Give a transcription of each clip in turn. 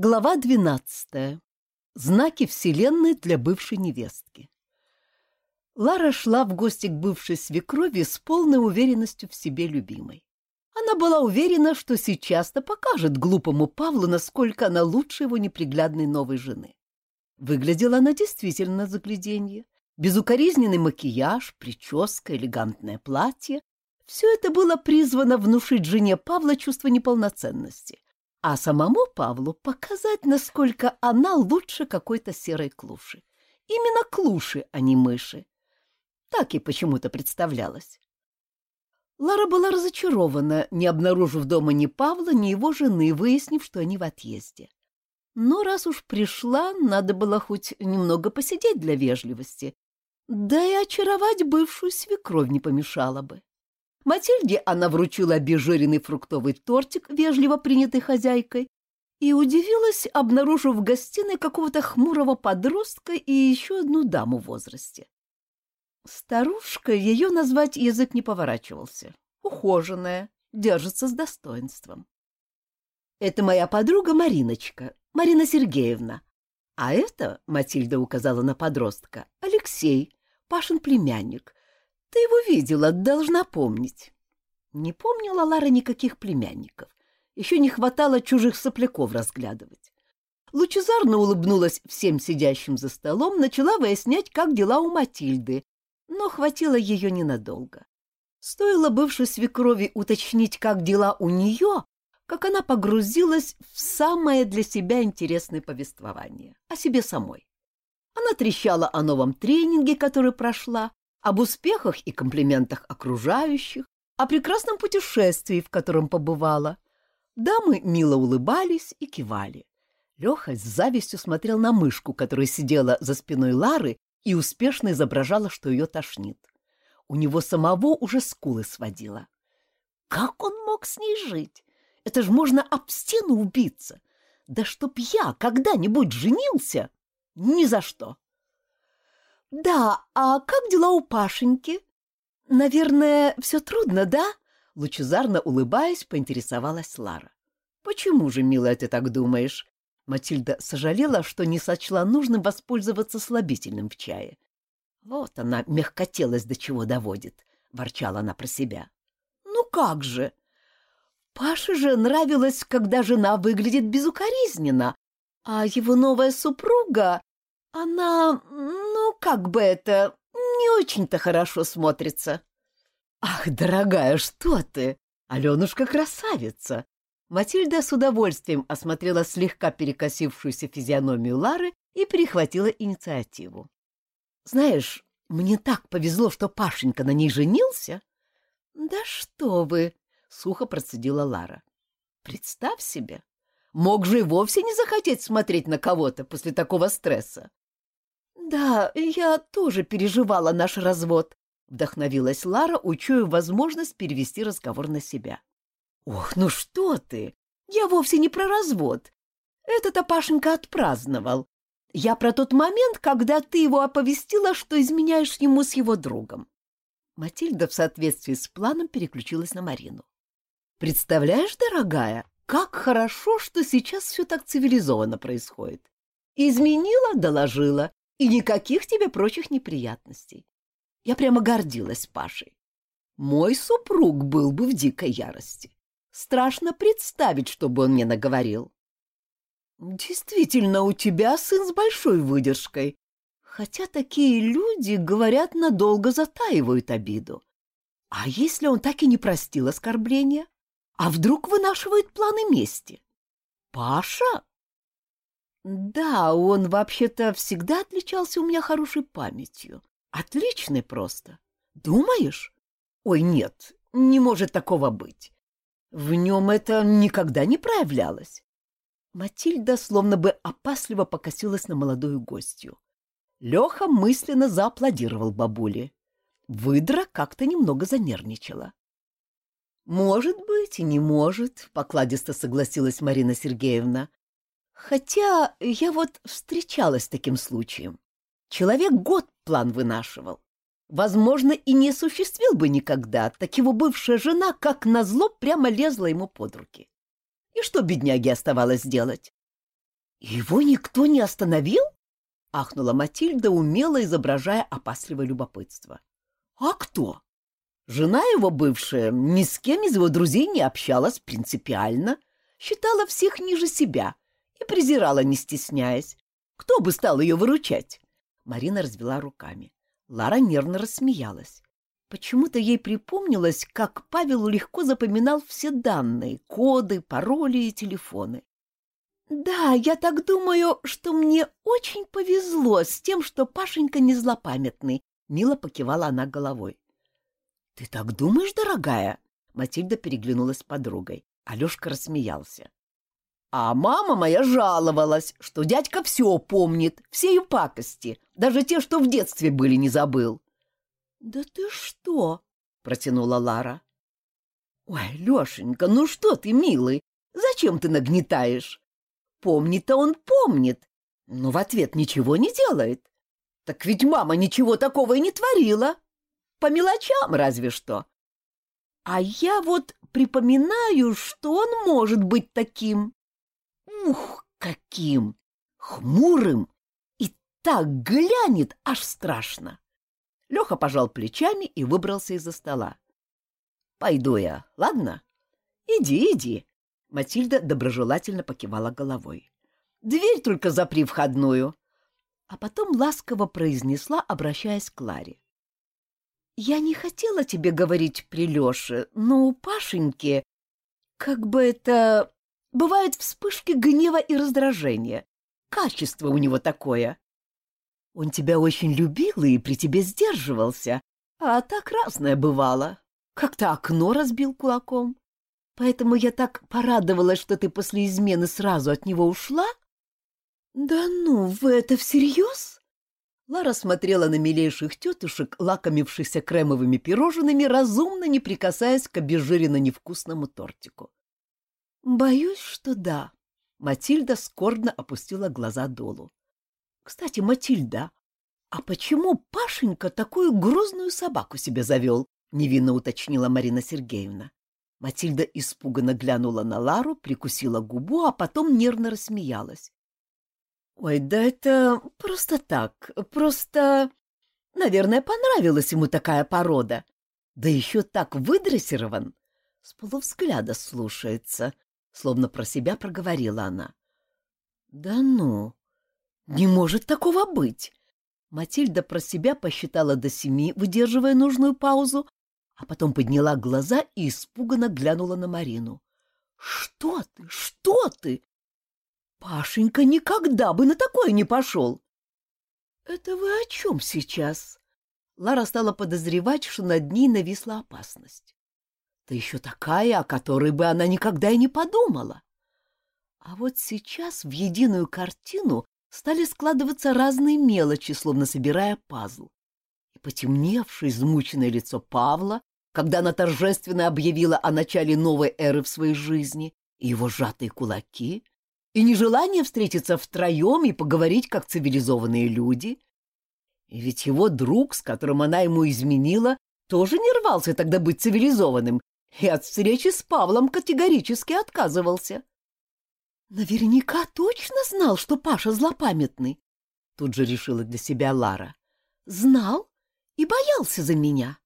Глава двенадцатая. Знаки Вселенной для бывшей невестки. Лара шла в гости к бывшей свекрови с полной уверенностью в себе любимой. Она была уверена, что сейчас-то покажет глупому Павлу, насколько она лучше его неприглядной новой жены. Выглядела она действительно загляденье. Безукоризненный макияж, прическа, элегантное платье — все это было призвано внушить жене Павла чувство неполноценности — а самому Павлу показать, насколько она лучше какой-то серой клуши. Именно клуши, а не мыши. Так и почему-то представлялось. Лара была разочарована, не обнаружив дома ни Павла, ни его жены, выяснив, что они в отъезде. Но раз уж пришла, надо было хоть немного посидеть для вежливости, да и очаровать бывшую свекровь не помешало бы. Матильде она вручила обезжиренный фруктовый тортик, вежливо принятый хозяйкой, и удивилась, обнаружив в гостиной какого-то хмурого подростка и еще одну даму в возрасте. Старушка ее назвать язык не поворачивался. Ухоженная, держится с достоинством. Это моя подруга Мариночка, Марина Сергеевна. А это, Матильда указала на подростка, Алексей, Пашин племянник, ты его видела, должна помнить. Не помнила Лара никаких племянников. Еще не хватало чужих сопляков разглядывать. Лучезарно улыбнулась всем сидящим за столом, начала выяснять, как дела у Матильды, но хватило ее ненадолго. Стоило бывшей свекрови уточнить, как дела у нее, как она погрузилась в самое для себя интересное повествование о себе самой. Она трещала о новом тренинге, который прошла, об успехах и комплиментах окружающих, о прекрасном путешествии, в котором побывала. Дамы мило улыбались и кивали. Леха с завистью смотрел на мышку, которая сидела за спиной Лары и успешно изображала, что ее тошнит. У него самого уже скулы сводила. Как он мог с ней жить? Это ж можно об стену убиться. Да чтоб я когда-нибудь женился? Ни за что. «Да, а как дела у Пашеньки?» «Наверное, все трудно, да?» Лучезарно улыбаясь, поинтересовалась Лара. «Почему же, милая, ты так думаешь?» Матильда сожалела, что не сочла нужным воспользоваться слабительным в чае. «Вот она мягкотелость до чего доводит», — ворчала она про себя. «Ну как же? Паше же нравилось, когда жена выглядит безукоризненно, а его новая супруга, она ну, как бы это, не очень-то хорошо смотрится. Ах, дорогая, что ты? Аленушка красавица. Матильда с удовольствием осмотрела слегка перекосившуюся физиономию Лары и перехватила инициативу. Знаешь, мне так повезло, что Пашенька на ней женился. Да что вы, сухо процедила Лара. Представь себе, мог же и вовсе не захотеть смотреть на кого-то после такого стресса. «Да, я тоже переживала наш развод», — вдохновилась Лара, учуяв возможность перевести разговор на себя. «Ох, ну что ты! Я вовсе не про развод. Это-то Пашенька отпраздновал. Я про тот момент, когда ты его оповестила, что изменяешь ему с его другом». Матильда в соответствии с планом переключилась на Марину. «Представляешь, дорогая, как хорошо, что сейчас все так цивилизованно происходит. Изменила, доложила, и никаких тебе прочих неприятностей. Я прямо гордилась Пашей. Мой супруг был бы в дикой ярости. Страшно представить, что бы он мне наговорил. Действительно, у тебя сын с большой выдержкой. Хотя такие люди, говорят, надолго затаивают обиду. А если он так и не простил оскорбления? А вдруг вынашивает планы мести? Паша да, он вообще-то всегда отличался у меня хорошей памятью. Отличный просто. Думаешь? Ой, нет, не может такого быть. В нем это никогда не проявлялось. Матильда словно бы опасливо покосилась на молодую гостью. Леха мысленно зааплодировал бабуле. Выдра как-то немного занервничала. «Может быть, и не может», — покладисто согласилась Марина Сергеевна. Хотя я вот встречалась с таким случаем. Человек год план вынашивал. Возможно, и не осуществил бы никогда, так его бывшая жена, как назло, прямо лезла ему под руки. И что бедняге оставалось делать? Его никто не остановил? — ахнула Матильда, умело изображая опасливое любопытство. — А кто? Жена его бывшая ни с кем из его друзей не общалась принципиально, считала всех ниже себя и презирала, не стесняясь. Кто бы стал ее выручать? Марина развела руками. Лара нервно рассмеялась. Почему-то ей припомнилось, как Павел легко запоминал все данные, коды, пароли и телефоны. «Да, я так думаю, что мне очень повезло с тем, что Пашенька не злопамятный», — мило покивала она головой. «Ты так думаешь, дорогая?» Матильда переглянулась с подругой. Алешка рассмеялся. «А мама моя жаловалась, что дядька все помнит, все ее пакости, даже те, что в детстве были, не забыл». «Да ты что?» — протянула Лара. «Ой, Лешенька, ну что ты, милый, зачем ты нагнетаешь? Помнит-то он помнит, но в ответ ничего не делает. Так ведь мама ничего такого и не творила. По мелочам разве что. А я вот припоминаю, что он может быть таким. Ух, каким! Хмурым! И так глянет, аж страшно. Леха пожал плечами и выбрался из-за стола. — Пойду я, ладно? Иди, иди. Матильда доброжелательно покивала головой. — Дверь только запри входную. А потом ласково произнесла, обращаясь к Ларе. — Я не хотела тебе говорить при Леше, но у Пашеньки, как бы это... Бывают вспышки гнева и раздражения. Качество у него такое. Он тебя очень любил и при тебе сдерживался, а так разное бывало. Как-то окно разбил кулаком. Поэтому я так порадовалась, что ты после измены сразу от него ушла. Да ну, вы это всерьез? Лара смотрела на милейших тетушек, лакомившихся кремовыми пирожными, разумно не прикасаясь к обезжиренно-невкусному тортику. Боюсь, что да. Матильда скорбно опустила глаза долу. Кстати, Матильда, а почему Пашенька такую грозную собаку себе завел? Невинно уточнила Марина Сергеевна. Матильда испуганно глянула на Лару, прикусила губу, а потом нервно рассмеялась. «Ой, да это просто так, просто... Наверное, понравилась ему такая порода. Да еще так выдрессирован. С полувзгляда слушается», — словно про себя проговорила она. «Да ну, не может такого быть!» Матильда про себя посчитала до семи, выдерживая нужную паузу, а потом подняла глаза и испуганно глянула на Марину. «Что ты? Что ты? Пашенька никогда бы на такое не пошел!» «Это вы о чем сейчас?» Лара стала подозревать, что над ней нависла опасность. Да еще такая, о которой бы она никогда и не подумала. А вот сейчас в единую картину стали складываться разные мелочи, словно собирая пазл. И потемневшее, измученное лицо Павла, когда она торжественно объявила о начале новой эры в своей жизни, и его сжатые кулаки, и нежелание встретиться втроем и поговорить как цивилизованные люди. И ведь его друг, с которым она ему изменила, тоже не рвался тогда быть цивилизованным и от встречи с Павлом категорически отказывался. Наверняка точно знал, что Паша злопамятный, тут же решила для себя Лара. Знал и боялся за меня.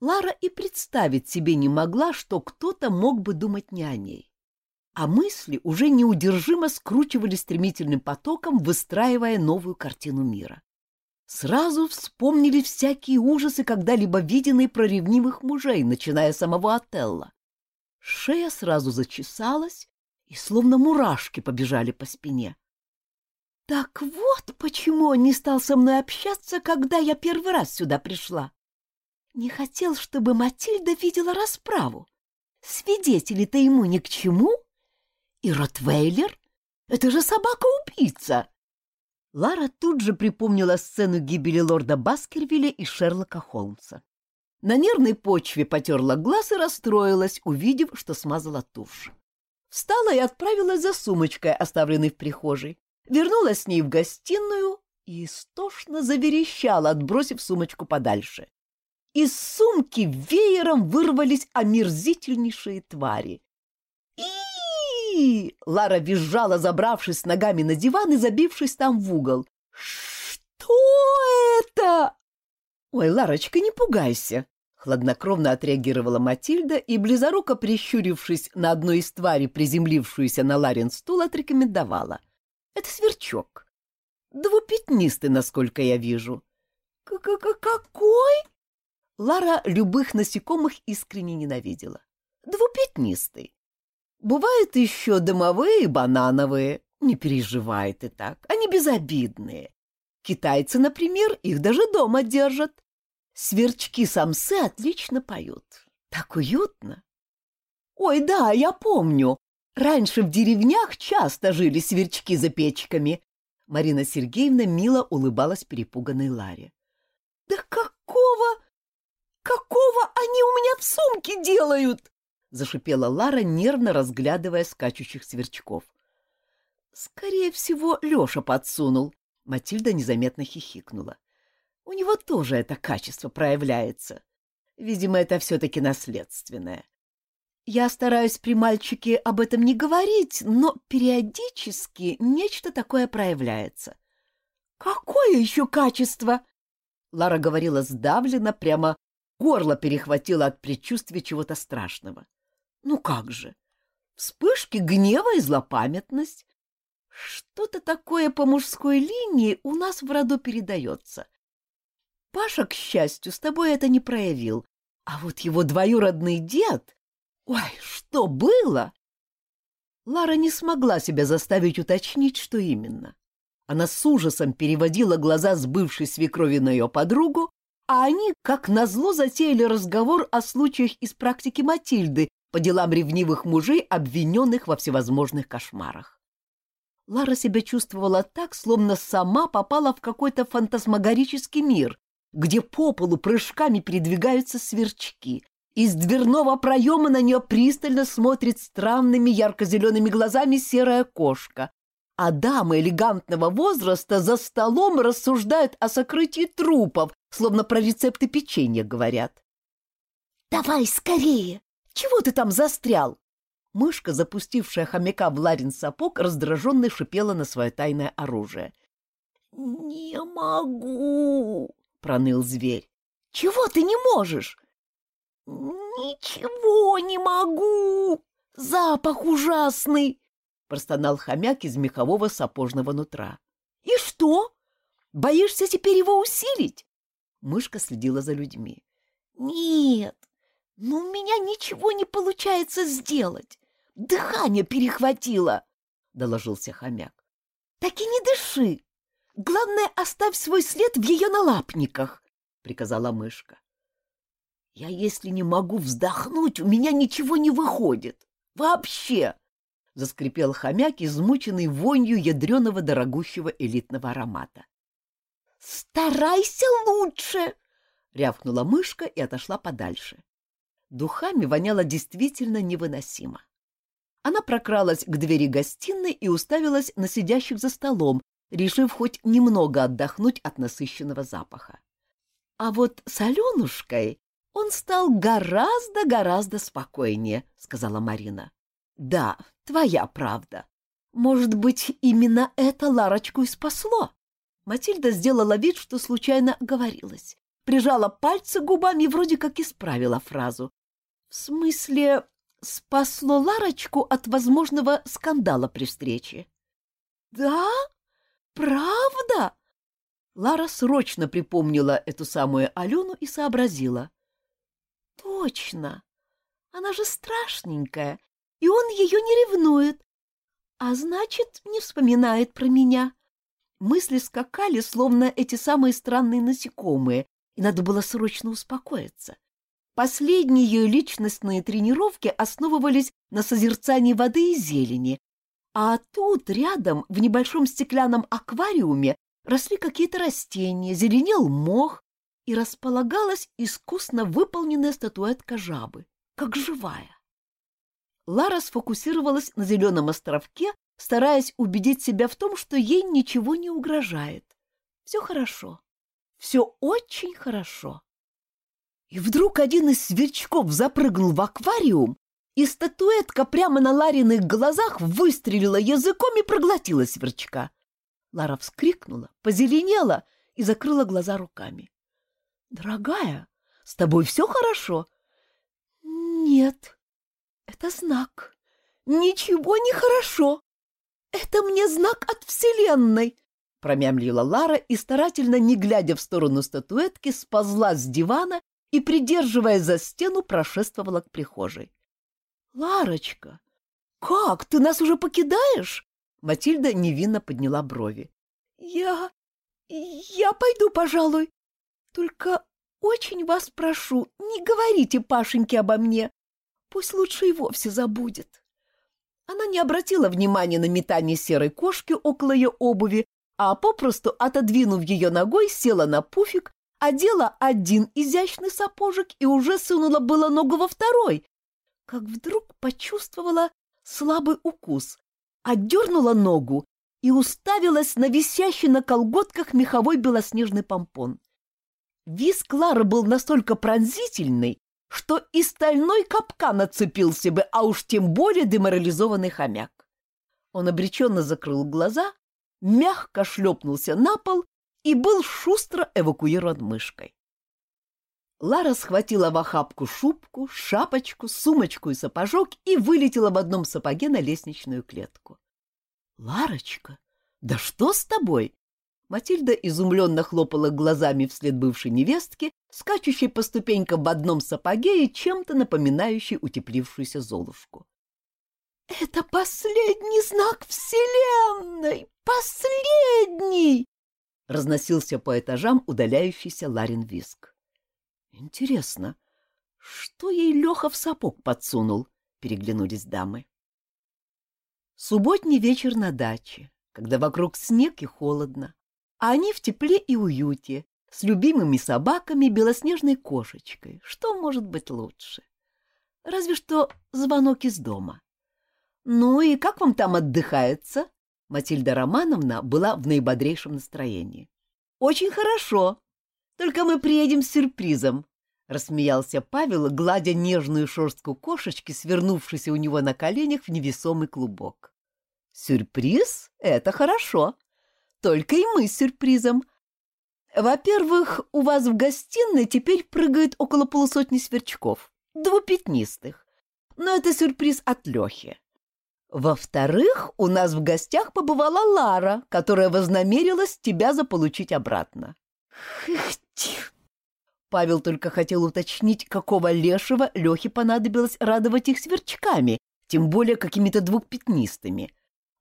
Лара и представить себе не могла, что кто-то мог бы думать не о ней. А мысли уже неудержимо скручивали стремительным потоком, выстраивая новую картину мира. Сразу вспомнили всякие ужасы, когда-либо виденные про ревнивых мужей, начиная с самого Отелла. Шея сразу зачесалась, и словно мурашки побежали по спине. Так вот почему он не стал со мной общаться, когда я первый раз сюда пришла. Не хотел, чтобы Матильда видела расправу. Свидетели-то ему ни к чему. И Ротвейлер — это же собака-убийца. Лара тут же припомнила сцену гибели лорда Баскервилля и Шерлока Холмса. На нервной почве потерла глаз и расстроилась, увидев, что смазала тушь. Встала и отправилась за сумочкой, оставленной в прихожей. Вернулась с ней в гостиную и истошно заверещала, отбросив сумочку подальше. Из сумки веером вырвались омерзительнейшие твари. Лара визжала, забравшись ногами на диван и забившись там в угол. «Что это?» «Ой, Ларочка, не пугайся!» — хладнокровно отреагировала Матильда и, близоруко прищурившись на одну из тварей, приземлившуюся на Ларин стул, отрекомендовала. «Это сверчок. Двупятнистый, насколько я вижу». К -к -к «Какой?» Лара любых насекомых искренне ненавидела. «Двупятнистый. Бывают еще дымовые и банановые. Не переживай ты так, они безобидные. Китайцы, например, их даже дома держат. Сверчки-самцы отлично поют. Так уютно. Ой, да, я помню. Раньше в деревнях часто жили сверчки за печками. Марина Сергеевна мило улыбалась перепуганной Ларе. Да какого... какого они у меня в сумке делают? — зашипела Лара, нервно разглядывая скачущих сверчков. «Скорее всего, Леша подсунул», — Матильда незаметно хихикнула. «У него тоже это качество проявляется. Видимо, это все-таки наследственное. Я стараюсь при мальчике об этом не говорить, но периодически нечто такое проявляется». «Какое еще качество?» Лара говорила сдавленно, прямо горло перехватило от предчувствия чего-то страшного. Ну как же? Вспышки гнева и злопамятность. Что-то такое по мужской линии у нас в роду передается. Паша, к счастью, с тобой это не проявил. А вот его двоюродный дед... Ой, что было? Лара не смогла себя заставить уточнить, что именно. Она с ужасом переводила глаза с бывшей свекрови на ее подругу, а они, как назло, затеяли разговор о случаях из практики Матильды, по делам ревнивых мужей, обвиненных во всевозможных кошмарах. Лара себя чувствовала так, словно сама попала в какой-то фантасмагорический мир, где по полу прыжками передвигаются сверчки. Из дверного проема на нее пристально смотрит странными ярко-зелеными глазами серая кошка, а дамы элегантного возраста за столом рассуждают о сокрытии трупов, словно про рецепты печенья говорят. «Давай скорее!» Чего ты там застрял? Мышка, запустившая хомяка в Ларин сапог, раздраженно шипела на свое тайное оружие. — Не могу, — проныл зверь. — Чего ты не можешь? — Ничего не могу. Запах ужасный, — простонал хомяк из мехового сапожного нутра. — И что? Боишься теперь его усилить? Мышка следила за людьми. — Нет, но у меня ничего не получается сделать. Дыхание перехватило, — доложился хомяк. — Так и не дыши. Главное, оставь свой след в ее налапниках, — приказала мышка. — Я, если не могу вздохнуть, у меня ничего не выходит. Вообще! — заскрипел хомяк, измученный вонью ядреного дорогущего элитного аромата. — Старайся лучше! — рявкнула мышка и отошла подальше. Духами воняло действительно невыносимо. Она прокралась к двери гостиной и уставилась на сидящих за столом, решив хоть немного отдохнуть от насыщенного запаха. А вот с Аленушкой он стал гораздо-гораздо спокойнее, — сказала Марина. — Да, твоя правда. Может быть, именно это Ларочку и спасло? Матильда сделала вид, что случайно оговорилась. Прижала пальцы губами и вроде как исправила фразу, в смысле, спасло Ларочку от возможного скандала при встрече? Да? Правда? Лара срочно припомнила эту самую Алену и сообразила. Точно. Она же страшненькая, и он ее не ревнует. А значит, не вспоминает про меня. Мысли скакали, словно эти самые странные насекомые, и надо было срочно успокоиться. Последние ее личностные тренировки основывались на созерцании воды и зелени, а тут, рядом, в небольшом стеклянном аквариуме, росли какие-то растения, зеленел мох, и располагалась искусно выполненная статуэтка жабы, как живая. Лара сфокусировалась на зеленом островке, стараясь убедить себя в том, что ей ничего не угрожает. Все хорошо. Все очень хорошо. И вдруг один из сверчков запрыгнул в аквариум, и статуэтка прямо на Лариных глазах выстрелила языком и проглотила сверчка. Лара вскрикнула, позеленела и закрыла глаза руками. — Дорогая, с тобой все хорошо? — Нет, это знак. Ничего не хорошо. Это мне знак от Вселенной, — промямлила Лара и, старательно не глядя в сторону статуэтки, сползла с дивана и, придерживая за стену, прошествовала к прихожей. — Ларочка, как, ты нас уже покидаешь? Матильда невинно подняла брови. — Я... я пойду, пожалуй. Только очень вас прошу, не говорите Пашеньке обо мне. Пусть лучше и вовсе забудет. Она не обратила внимания на метание серой кошки около ее обуви, а попросту, отодвинув ее ногой, села на пуфик, одела один изящный сапожек и уже сунула было ногу во второй, как вдруг почувствовала слабый укус, отдернула ногу и уставилась на висящий на колготках меховой белоснежный помпон. Виск Лары был настолько пронзительный, что и стальной капкан отцепился бы, а уж тем более деморализованный хомяк. Он обреченно закрыл глаза, мягко шлепнулся на пол и был шустро эвакуирован мышкой. Лара схватила в охапку шубку, шапочку, сумочку и сапожок и вылетела в одном сапоге на лестничную клетку. — Ларочка, да что с тобой? Матильда изумленно хлопала глазами вслед бывшей невестки, скачущей по ступенькам в одном сапоге и чем-то напоминающей утеплившуюся Золушку. — Это последний знак Вселенной! Последний! — разносился по этажам удаляющийся Ларин Виск. — Интересно, что ей Леха в сапог подсунул? — переглянулись дамы. Субботний вечер на даче, когда вокруг снег и холодно, а они в тепле и уюте, с любимыми собаками и белоснежной кошечкой. Что может быть лучше? Разве что звонок из дома. «Ну и как вам там отдыхается?» Матильда Романовна была в наибодрейшем настроении. «Очень хорошо. Только мы приедем с сюрпризом», — рассмеялся Павел, гладя нежную шерстку кошечки, свернувшейся у него на коленях в невесомый клубок. «Сюрприз? Это хорошо. Только и мы с сюрпризом. Во-первых, у вас в гостиной теперь прыгает около полусотни сверчков, двупятнистых. Но это сюрприз от Лехи. Во-вторых, у нас в гостях побывала Лара, которая вознамерилась тебя заполучить обратно. Павел только хотел уточнить, какого лешего Лехе понадобилось радовать их сверчками, тем более какими-то двухпятнистыми.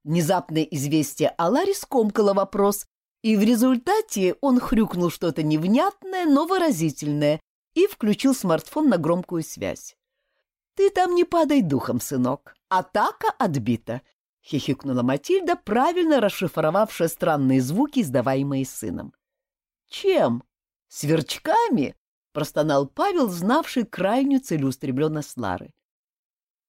Внезапное известие о Ларе скомкало вопрос, и в результате он хрюкнул что-то невнятное, но выразительное и включил смартфон на громкую связь. «Ты там не падай духом, сынок. Атака отбита», — хихикнула Матильда, правильно расшифровавшая странные звуки, издаваемые сыном. «Чем? Сверчками?» — простонал Павел, знавший крайнюю целеустремленность Лары.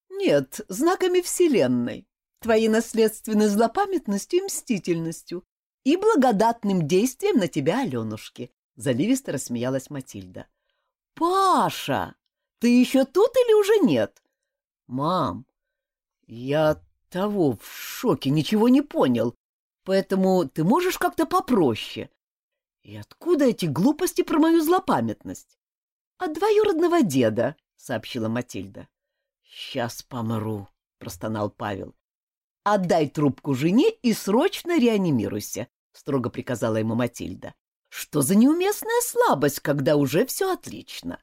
«Нет, знаками Вселенной твоей наследственной злопамятностью и мстительностью и благодатным действием на тебя, Аленушки, — заливисто рассмеялась Матильда. — Паша, ты еще тут или уже нет? — Мам, я того в шоке, ничего не понял, поэтому ты можешь как-то попроще. И откуда эти глупости про мою злопамятность? — От двоюродного деда, — сообщила Матильда. — Сейчас помру, — простонал Павел. «Отдай трубку жене и срочно реанимируйся», — строго приказала ему Матильда. «Что за неуместная слабость, когда уже все отлично?»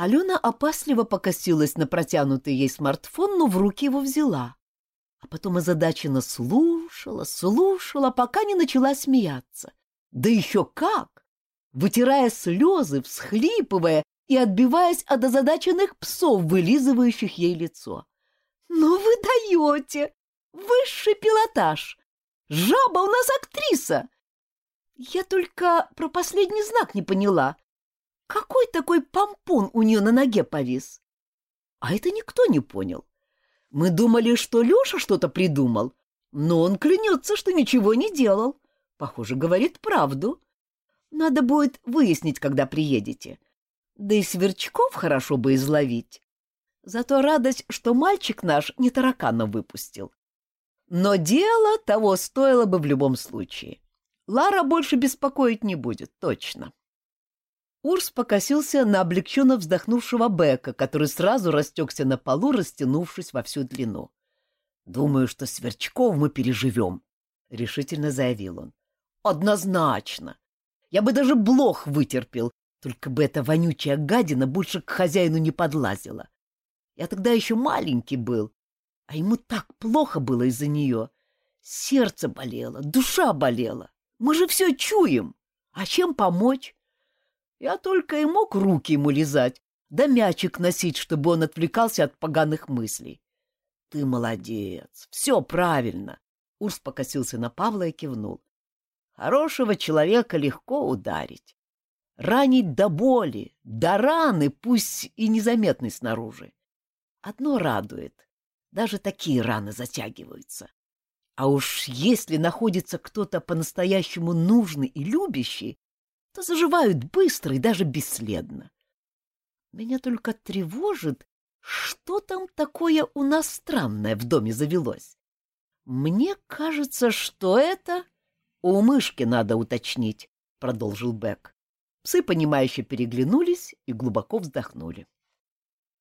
Алена опасливо покосилась на протянутый ей смартфон, но в руки его взяла. А потом озадаченно слушала, слушала, пока не начала смеяться. Да еще как! Вытирая слезы, всхлипывая и отбиваясь от озадаченных псов, вылизывающих ей лицо. «Ну вы даете! Высший пилотаж! Жаба у нас актриса!» Я только про последний знак не поняла. Какой такой помпон у нее на ноге повис? А это никто не понял. Мы думали, что Леша что-то придумал, но он клянется, что ничего не делал. Похоже, говорит правду. Надо будет выяснить, когда приедете. Да и сверчков хорошо бы изловить. Зато радость, что мальчик наш не таракана выпустил. Но дело того стоило бы в любом случае. Лара больше беспокоить не будет, точно. Урс покосился на облегченно вздохнувшего Бека, который сразу растекся на полу, растянувшись во всю длину. — Думаю, что сверчков мы переживем, — решительно заявил он. — Однозначно. Я бы даже блох вытерпел, только бы эта вонючая гадина больше к хозяину не подлазила. Я тогда еще маленький был, а ему так плохо было из-за нее. Сердце болело, душа болела. Мы же все чуем. А чем помочь? Я только и мог руки ему лизать, да мячик носить, чтобы он отвлекался от поганых мыслей. Ты молодец, все правильно. Урс покосился на Павла и кивнул. Хорошего человека легко ударить. Ранить до боли, до раны, пусть и незаметной снаружи. Одно радует. Даже такие раны затягиваются. А уж если находится кто-то по-настоящему нужный и любящий, то заживают быстро и даже бесследно. Меня только тревожит, что там такое у нас странное в доме завелось. Мне кажется, что это... У мышки надо уточнить, — продолжил Бек. Псы, понимающе переглянулись и глубоко вздохнули.